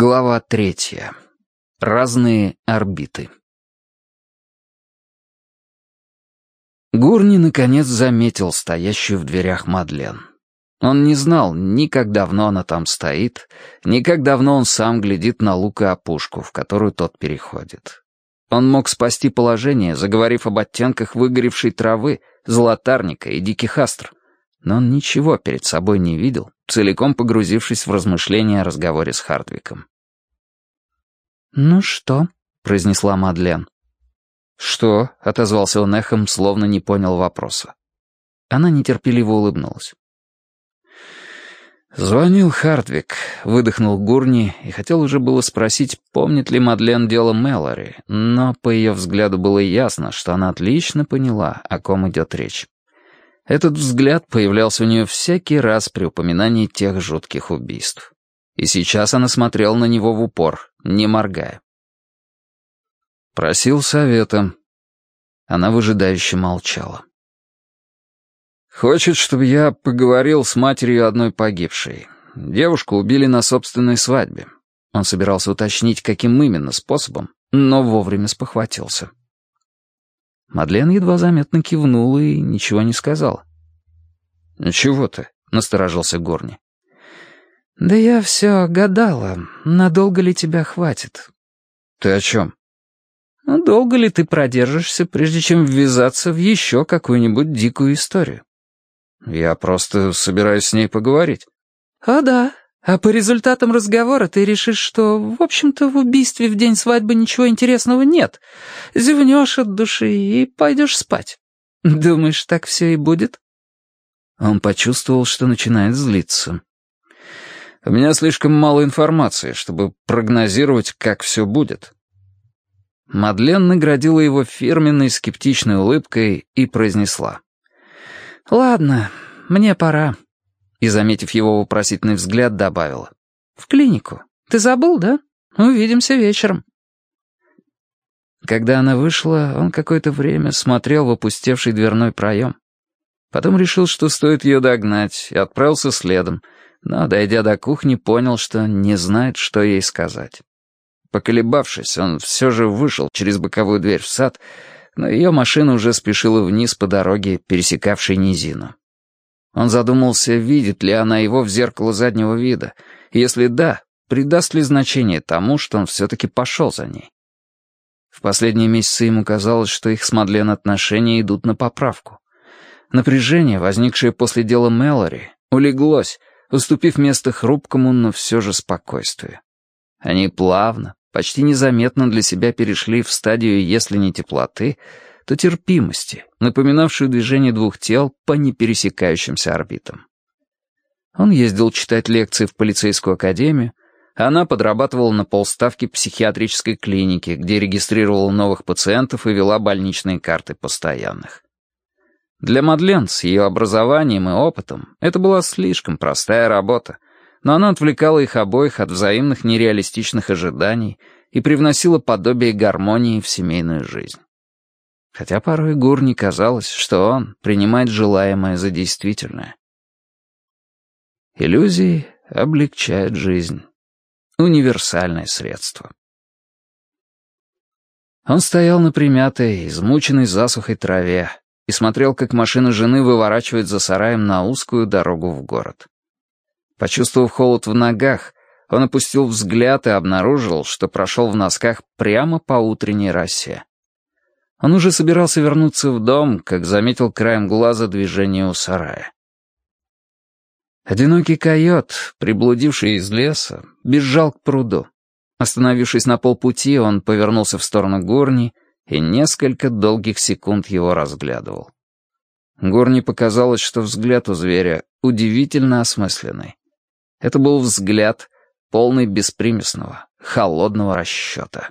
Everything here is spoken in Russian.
Глава третья. Разные орбиты. Гурни наконец заметил стоящую в дверях Мадлен. Он не знал ни как давно она там стоит, ни как давно он сам глядит на лук и опушку, в которую тот переходит. Он мог спасти положение, заговорив об оттенках выгоревшей травы, золотарника и диких астр, но он ничего перед собой не видел, целиком погрузившись в размышления о разговоре с Хардвиком. «Ну что?» — произнесла Мадлен. «Что?» — отозвался он эхом, словно не понял вопроса. Она нетерпеливо улыбнулась. «Звонил Хардвик», — выдохнул Гурни и хотел уже было спросить, помнит ли Мадлен дело Мэлори, но по ее взгляду было ясно, что она отлично поняла, о ком идет речь. Этот взгляд появлялся у нее всякий раз при упоминании тех жутких убийств. И сейчас она смотрела на него в упор, не моргая. Просил совета. Она выжидающе молчала. «Хочет, чтобы я поговорил с матерью одной погибшей. Девушку убили на собственной свадьбе. Он собирался уточнить, каким именно способом, но вовремя спохватился. Мадлен едва заметно кивнула и ничего не сказала. «Чего ты?» — насторожился Горни. «Да я все гадала, надолго ли тебя хватит». «Ты о чем?» «Ну, долго ли ты продержишься, прежде чем ввязаться в еще какую-нибудь дикую историю?» «Я просто собираюсь с ней поговорить». «О да, а по результатам разговора ты решишь, что, в общем-то, в убийстве в день свадьбы ничего интересного нет. Зевнешь от души и пойдешь спать. Думаешь, так все и будет?» Он почувствовал, что начинает злиться. «У меня слишком мало информации, чтобы прогнозировать, как все будет». Мадлен наградила его фирменной скептичной улыбкой и произнесла. «Ладно, мне пора» и, заметив его вопросительный взгляд, добавила. «В клинику. Ты забыл, да? Увидимся вечером». Когда она вышла, он какое-то время смотрел в опустевший дверной проем. Потом решил, что стоит ее догнать, и отправился следом, но, дойдя до кухни, понял, что не знает, что ей сказать. Поколебавшись, он все же вышел через боковую дверь в сад, но ее машина уже спешила вниз по дороге, пересекавшей низину. Он задумался, видит ли она его в зеркало заднего вида, если да, придаст ли значение тому, что он все-таки пошел за ней. В последние месяцы ему казалось, что их с Мадлен отношения идут на поправку. Напряжение, возникшее после дела Мэлори, улеглось, уступив место хрупкому, но все же спокойствию. Они плавно, почти незаметно для себя перешли в стадию, если не теплоты, то терпимости, напоминавшую движение двух тел по непересекающимся орбитам. Он ездил читать лекции в полицейскую академию, она подрабатывала на полставки психиатрической клиники, где регистрировала новых пациентов и вела больничные карты постоянных. Для Мадлен с ее образованием и опытом это была слишком простая работа, но она отвлекала их обоих от взаимных нереалистичных ожиданий и привносила подобие гармонии в семейную жизнь хотя порой Гурни казалось, что он принимает желаемое за действительное. Иллюзии облегчают жизнь. Универсальное средство. Он стоял на примятой, измученной засухой траве и смотрел, как машина жены выворачивает за сараем на узкую дорогу в город. Почувствовав холод в ногах, он опустил взгляд и обнаружил, что прошел в носках прямо по утренней росе. Он уже собирался вернуться в дом, как заметил краем глаза движение у сарая. Одинокий койот, приблудивший из леса, бежал к пруду. Остановившись на полпути, он повернулся в сторону горни и несколько долгих секунд его разглядывал. Горни показалось, что взгляд у зверя удивительно осмысленный. Это был взгляд, полный беспримесного, холодного расчета.